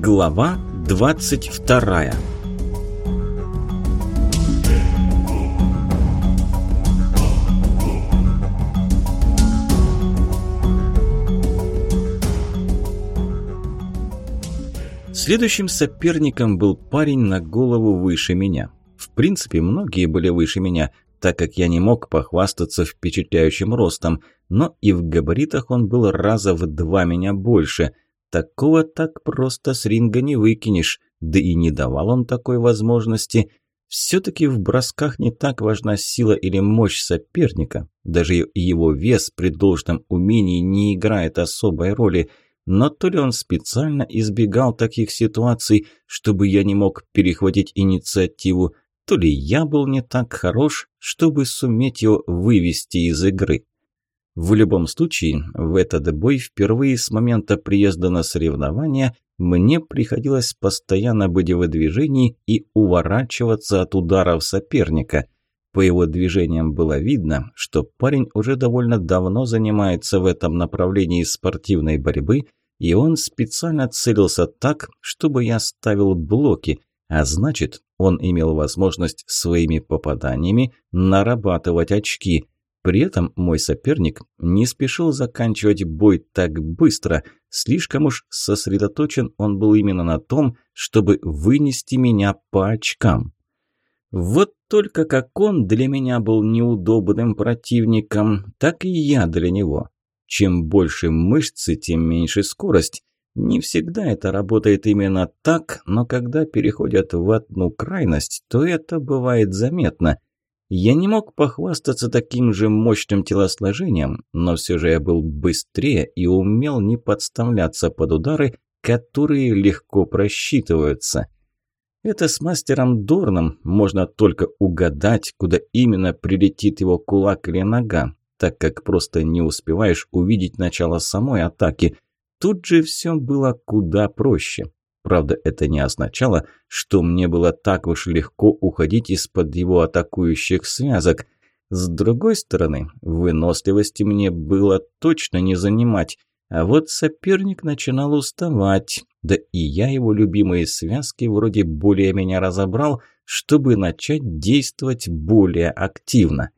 Глава 22 Следующим соперником был парень на голову выше меня. В принципе, многие были выше меня, так как я не мог похвастаться впечатляющим ростом, но и в габаритах он был раза в два меня больше. Такого так просто с ринга не выкинешь, да и не давал он такой возможности. Все-таки в бросках не так важна сила или мощь соперника, даже его вес при должном умении не играет особой роли – но то ли он специально избегал таких ситуаций, чтобы я не мог перехватить инициативу, то ли я был не так хорош, чтобы суметь его вывести из игры. В любом случае, в этот бой впервые с момента приезда на соревнования мне приходилось постоянно быть в движении и уворачиваться от ударов соперника. По его движениям было видно, что парень уже довольно давно занимается в этом направлении спортивной борьбы, и он специально целился так, чтобы я ставил блоки, а значит, он имел возможность своими попаданиями нарабатывать очки. При этом мой соперник не спешил заканчивать бой так быстро. Слишком уж сосредоточен он был именно на том, чтобы вынести меня по очкам. Вот только как он для меня был неудобным противником, так и я для него. Чем больше мышцы, тем меньше скорость. Не всегда это работает именно так, но когда переходят в одну крайность, то это бывает заметно. Я не мог похвастаться таким же мощным телосложением, но все же я был быстрее и умел не подставляться под удары, которые легко просчитываются. Это с мастером Дорном можно только угадать, куда именно прилетит его кулак или нога, так как просто не успеваешь увидеть начало самой атаки – Тут же все было куда проще. Правда, это не означало, что мне было так уж легко уходить из-под его атакующих связок. С другой стороны, выносливости мне было точно не занимать, а вот соперник начинал уставать, да и я его любимые связки вроде более меня разобрал, чтобы начать действовать более активно.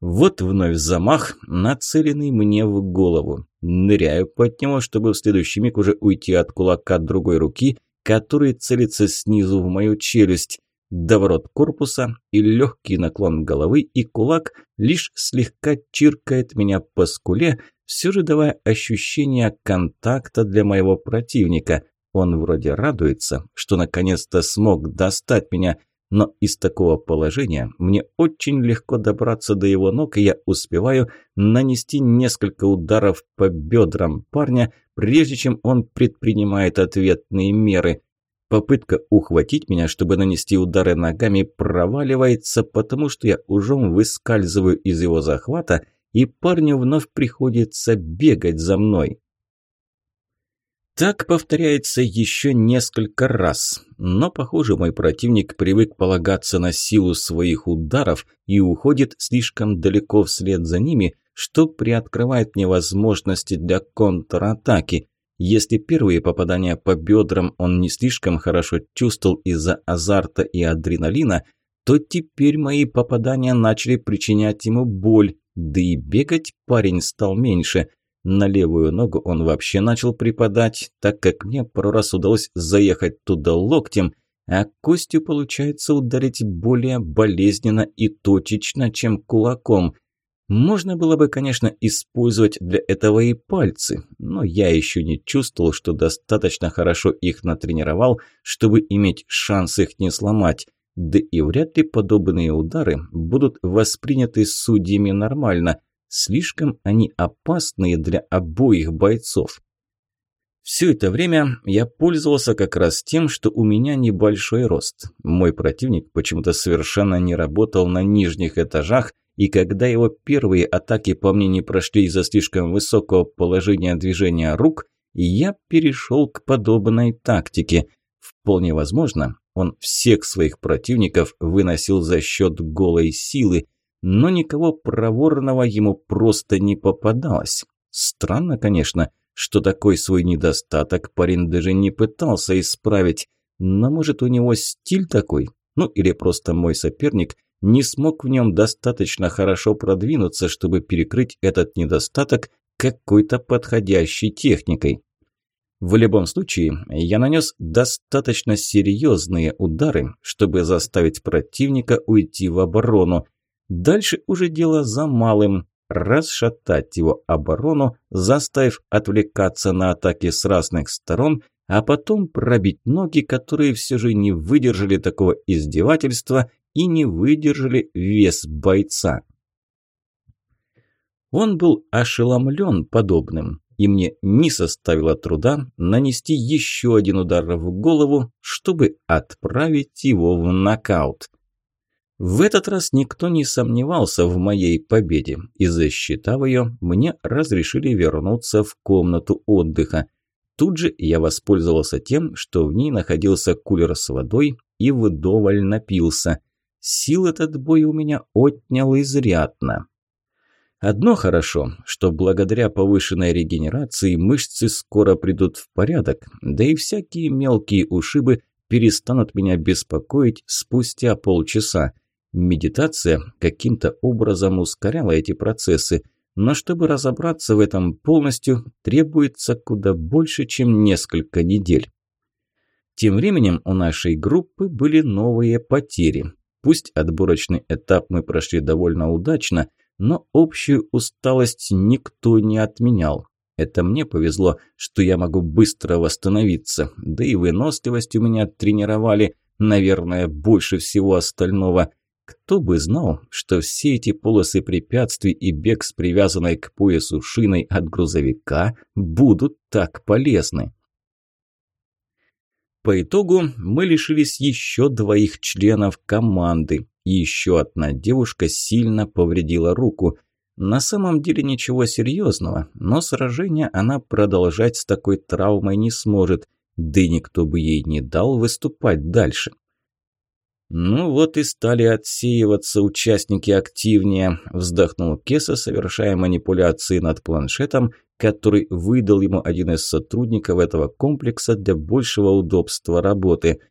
Вот вновь замах, нацеленный мне в голову. Ныряю под него, чтобы в следующий миг уже уйти от кулака другой руки, который целится снизу в мою челюсть. Доворот корпуса и легкий наклон головы, и кулак лишь слегка чиркает меня по скуле, все же давая ощущение контакта для моего противника. Он вроде радуется, что наконец-то смог достать меня, но из такого положения мне очень легко добраться до его ног, и я успеваю нанести несколько ударов по бедрам парня, прежде чем он предпринимает ответные меры. Попытка ухватить меня, чтобы нанести удары ногами, проваливается, потому что я ужом выскальзываю из его захвата, и парню вновь приходится бегать за мной. Так повторяется еще несколько раз, но, похоже, мой противник привык полагаться на силу своих ударов и уходит слишком далеко вслед за ними, что приоткрывает мне возможности для контратаки. Если первые попадания по бедрам он не слишком хорошо чувствовал из-за азарта и адреналина, то теперь мои попадания начали причинять ему боль, да и бегать парень стал меньше – на левую ногу он вообще начал припадать, так как мне пару раз удалось заехать туда локтем, а костью получается ударить более болезненно и точечно, чем кулаком. Можно было бы, конечно, использовать для этого и пальцы, но я еще не чувствовал, что достаточно хорошо их натренировал, чтобы иметь шанс их не сломать. Да и вряд ли подобные удары будут восприняты судьями нормально – Слишком они опасные для обоих бойцов. Все это время я пользовался как раз тем, что у меня небольшой рост. Мой противник почему-то совершенно не работал на нижних этажах, и когда его первые атаки по мне не прошли из-за слишком высокого положения движения рук, я перешел к подобной тактике. Вполне возможно, он всех своих противников выносил за счет голой силы, но никого проворного ему просто не попадалось. Странно, конечно, что такой свой недостаток парень даже не пытался исправить. Но может у него стиль такой? Ну или просто мой соперник не смог в нем достаточно хорошо продвинуться, чтобы перекрыть этот недостаток какой-то подходящей техникой. В любом случае, я нанес достаточно серьезные удары, чтобы заставить противника уйти в оборону. Дальше уже дело за малым – расшатать его оборону, заставив отвлекаться на атаки с разных сторон, а потом пробить ноги, которые все же не выдержали такого издевательства и не выдержали вес бойца. Он был ошеломлен подобным и мне не составило труда нанести еще один удар в голову, чтобы отправить его в нокаут. В этот раз никто не сомневался в моей победе, и засчитав ее, мне разрешили вернуться в комнату отдыха. Тут же я воспользовался тем, что в ней находился кулер с водой и вдоволь напился. Сил этот бой у меня отнял изрядно. Одно хорошо, что благодаря повышенной регенерации мышцы скоро придут в порядок, да и всякие мелкие ушибы перестанут меня беспокоить спустя полчаса. Медитация каким-то образом ускоряла эти процессы, но чтобы разобраться в этом полностью, требуется куда больше, чем несколько недель. Тем временем у нашей группы были новые потери. Пусть отборочный этап мы прошли довольно удачно – но общую усталость никто не отменял. Это мне повезло, что я могу быстро восстановиться, да и выносливость у меня тренировали, наверное, больше всего остального. Кто бы знал, что все эти полосы препятствий и бег с привязанной к поясу шиной от грузовика будут так полезны. По итогу мы лишились еще двоих членов команды, еще одна девушка сильно повредила руку. На самом деле ничего серьезного, но сражение она продолжать с такой травмой не сможет, да и никто бы ей не дал выступать дальше. «Ну вот и стали отсеиваться участники активнее», – вздохнул Кеса, совершая манипуляции над планшетом, который выдал ему один из сотрудников этого комплекса для большего удобства работы –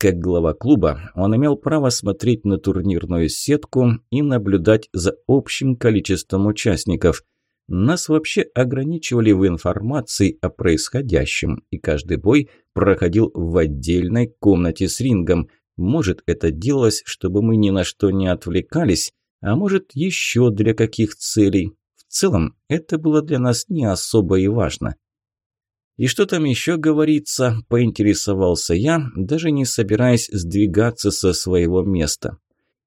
как глава клуба он имел право смотреть на турнирную сетку и наблюдать за общим количеством участников. Нас вообще ограничивали в информации о происходящем, и каждый бой проходил в отдельной комнате с рингом. Может, это делалось, чтобы мы ни на что не отвлекались, а может, еще для каких целей. В целом, это было для нас не особо и важно. «И что там еще говорится?» – поинтересовался я, даже не собираясь сдвигаться со своего места.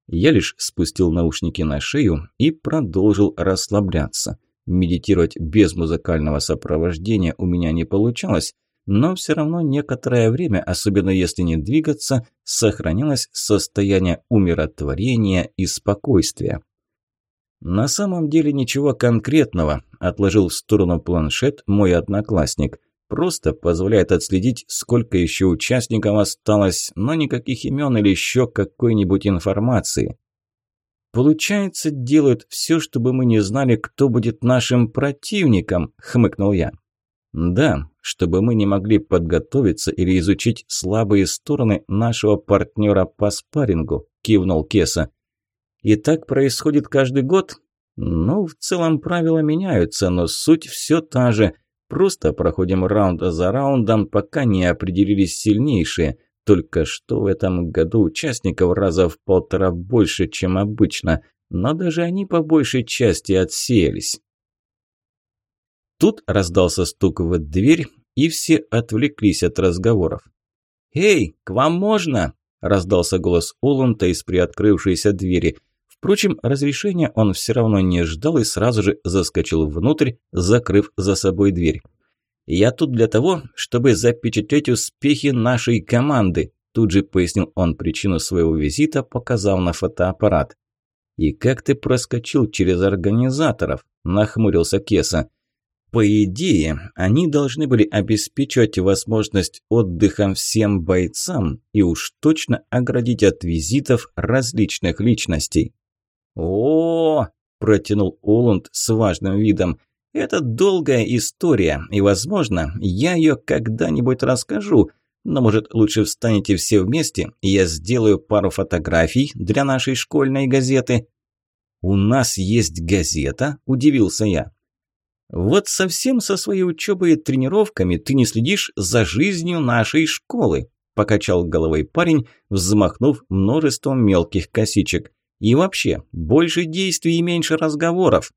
Я лишь спустил наушники на шею и продолжил расслабляться. Медитировать без музыкального сопровождения у меня не получалось, но все равно некоторое время, особенно если не двигаться, сохранялось состояние умиротворения и спокойствия. «На самом деле ничего конкретного», – отложил в сторону планшет мой одноклассник – Просто позволяет отследить, сколько еще участников осталось, но никаких имен или еще какой-нибудь информации. «Получается, делают все, чтобы мы не знали, кто будет нашим противником», – хмыкнул я. «Да, чтобы мы не могли подготовиться или изучить слабые стороны нашего партнера по спаррингу», – кивнул Кеса. «И так происходит каждый год?» «Ну, в целом правила меняются, но суть все та же. Просто проходим раунд за раундом, пока не определились сильнейшие. Только что в этом году участников раза в полтора больше, чем обычно, но даже они по большей части отсеялись. Тут раздался стук в дверь, и все отвлеклись от разговоров. «Эй, к вам можно?» – раздался голос Оланта из приоткрывшейся двери – Впрочем, разрешения он все равно не ждал и сразу же заскочил внутрь, закрыв за собой дверь. «Я тут для того, чтобы запечатлеть успехи нашей команды», тут же пояснил он причину своего визита, показав на фотоаппарат. «И как ты проскочил через организаторов?» – нахмурился Кеса. По идее, они должны были обеспечивать возможность отдыха всем бойцам и уж точно оградить от визитов различных личностей. «О!» – протянул Оланд с важным видом. Это долгая история, и, возможно, я ее когда-нибудь расскажу. Но, может, лучше встанете все вместе, и я сделаю пару фотографий для нашей школьной газеты?» «У нас есть газета?» – удивился я. «Вот совсем со своей учебой и тренировками ты не следишь за жизнью нашей школы», – покачал головой парень, взмахнув множеством мелких косичек. «И вообще, больше действий и меньше разговоров».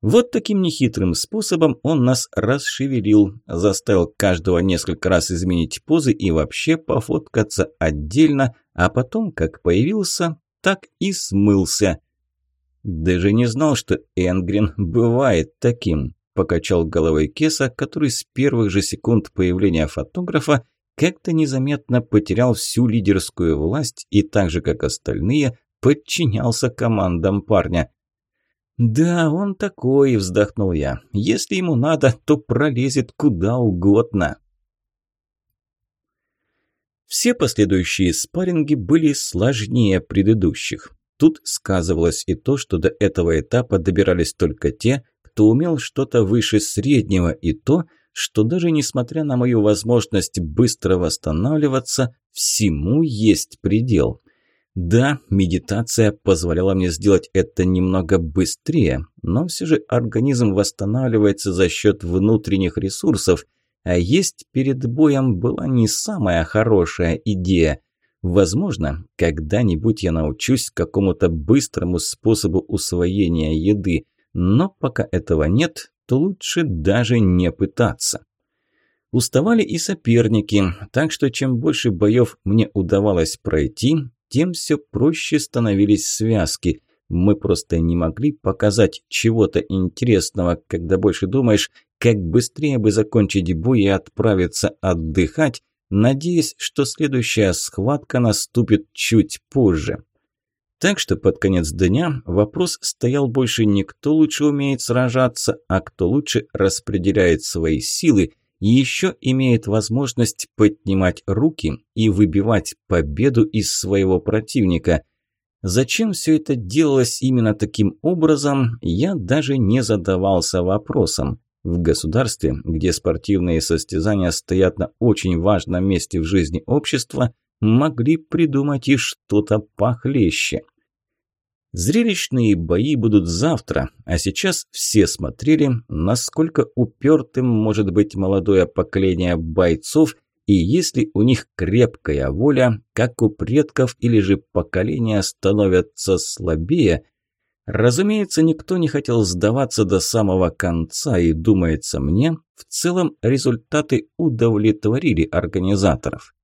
Вот таким нехитрым способом он нас расшевелил, заставил каждого несколько раз изменить позы и вообще пофоткаться отдельно, а потом, как появился, так и смылся. Даже не знал, что Энгрин бывает таким, покачал головой Кеса, который с первых же секунд появления фотографа как-то незаметно потерял всю лидерскую власть и так же, как остальные, подчинялся командам парня. «Да, он такой», – вздохнул я. «Если ему надо, то пролезет куда угодно». Все последующие спарринги были сложнее предыдущих. Тут сказывалось и то, что до этого этапа добирались только те, кто умел что-то выше среднего, и то, что даже несмотря на мою возможность быстро восстанавливаться, всему есть предел. Да, медитация позволяла мне сделать это немного быстрее, но все же организм восстанавливается за счет внутренних ресурсов, а есть перед боем была не самая хорошая идея. Возможно, когда-нибудь я научусь какому-то быстрому способу усвоения еды, но пока этого нет, то лучше даже не пытаться. Уставали и соперники, так что чем больше боев мне удавалось пройти, тем все проще становились связки. Мы просто не могли показать чего-то интересного, когда больше думаешь, как быстрее бы закончить бой и отправиться отдыхать, надеясь, что следующая схватка наступит чуть позже. Так что под конец дня вопрос стоял больше не кто лучше умеет сражаться, а кто лучше распределяет свои силы и еще имеет возможность поднимать руки и выбивать победу из своего противника. Зачем все это делалось именно таким образом, я даже не задавался вопросом. В государстве, где спортивные состязания стоят на очень важном месте в жизни общества, могли придумать и что-то похлеще. Зрелищные бои будут завтра, а сейчас все смотрели, насколько упертым может быть молодое поколение бойцов и если у них крепкая воля, как у предков или же поколения становятся слабее. Разумеется, никто не хотел сдаваться до самого конца, и, думается мне, в целом результаты удовлетворили организаторов.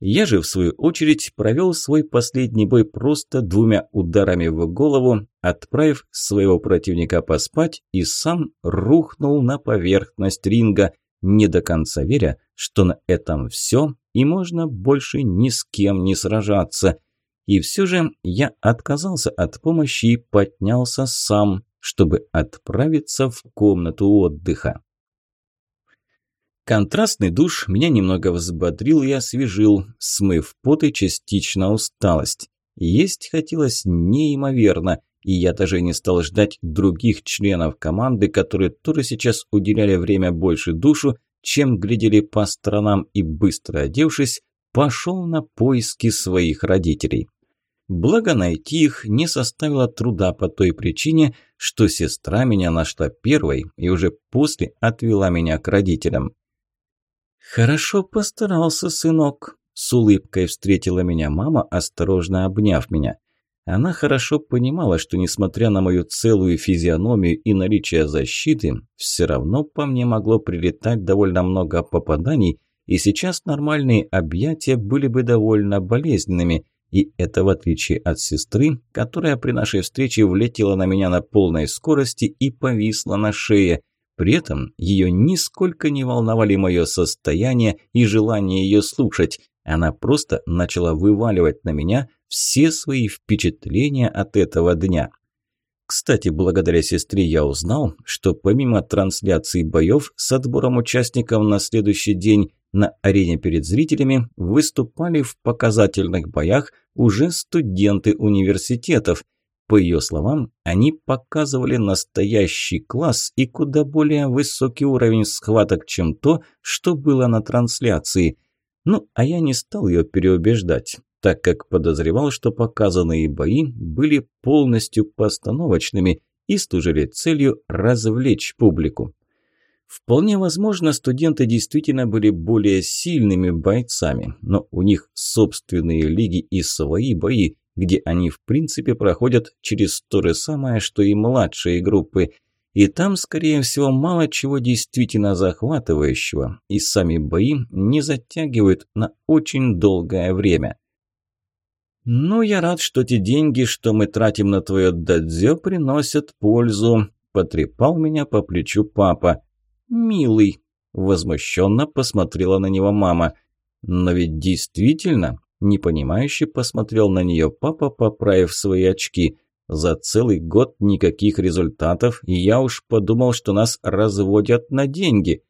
Я же, в свою очередь, провел свой последний бой просто двумя ударами в голову, отправив своего противника поспать и сам рухнул на поверхность ринга, не до конца веря, что на этом все и можно больше ни с кем не сражаться. И все же я отказался от помощи и поднялся сам, чтобы отправиться в комнату отдыха. Контрастный душ меня немного взбодрил и освежил, смыв пот и частично усталость. Есть хотелось неимоверно, и я даже не стал ждать других членов команды, которые тоже сейчас уделяли время больше душу, чем глядели по сторонам и, быстро одевшись, пошел на поиски своих родителей. Благо найти их не составило труда по той причине, что сестра меня нашла первой и уже после отвела меня к родителям. «Хорошо постарался, сынок», – с улыбкой встретила меня мама, осторожно обняв меня. Она хорошо понимала, что несмотря на мою целую физиономию и наличие защиты, все равно по мне могло прилетать довольно много попаданий, и сейчас нормальные объятия были бы довольно болезненными, и это в отличие от сестры, которая при нашей встрече влетела на меня на полной скорости и повисла на шее – при этом ее нисколько не волновали мое состояние и желание ее слушать. Она просто начала вываливать на меня все свои впечатления от этого дня. Кстати, благодаря сестре я узнал, что помимо трансляции боев с отбором участников на следующий день на арене перед зрителями выступали в показательных боях уже студенты университетов, По ее словам, они показывали настоящий класс и куда более высокий уровень схваток, чем то, что было на трансляции. Ну, а я не стал ее переубеждать, так как подозревал, что показанные бои были полностью постановочными и служили целью развлечь публику. Вполне возможно, студенты действительно были более сильными бойцами, но у них собственные лиги и свои бои, где они в принципе проходят через то же самое, что и младшие группы. И там, скорее всего, мало чего действительно захватывающего, и сами бои не затягивают на очень долгое время. «Ну, я рад, что те деньги, что мы тратим на твое дадзё, приносят пользу», – потрепал меня по плечу папа. «Милый», – возмущенно посмотрела на него мама. «Но ведь действительно, Непонимающе посмотрел на нее папа, поправив свои очки. За целый год никаких результатов, и я уж подумал, что нас разводят на деньги.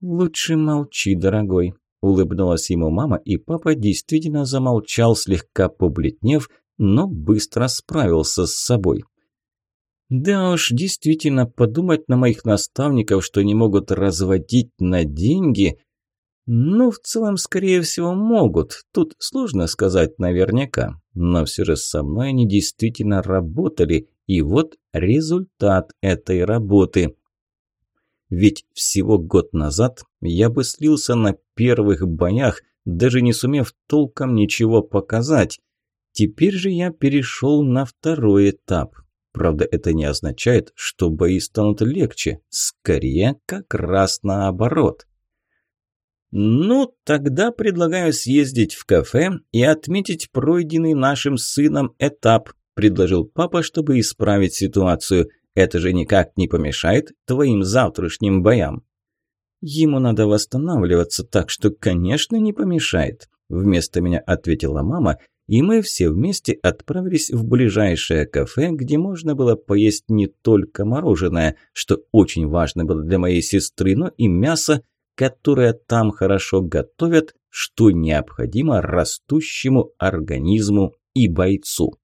«Лучше молчи, дорогой», – улыбнулась ему мама, и папа действительно замолчал, слегка побледнев, но быстро справился с собой. Да уж, действительно, подумать на моих наставников, что не могут разводить на деньги – ну, в целом, скорее всего, могут. Тут сложно сказать наверняка. Но все же со мной они действительно работали. И вот результат этой работы. Ведь всего год назад я бы слился на первых боях, даже не сумев толком ничего показать. Теперь же я перешел на второй этап. Правда, это не означает, что бои станут легче. Скорее, как раз наоборот. «Ну, тогда предлагаю съездить в кафе и отметить пройденный нашим сыном этап», – предложил папа, чтобы исправить ситуацию. «Это же никак не помешает твоим завтрашним боям». «Ему надо восстанавливаться, так что, конечно, не помешает», – вместо меня ответила мама, и мы все вместе отправились в ближайшее кафе, где можно было поесть не только мороженое, что очень важно было для моей сестры, но и мясо, которое там хорошо готовят, что необходимо растущему организму и бойцу.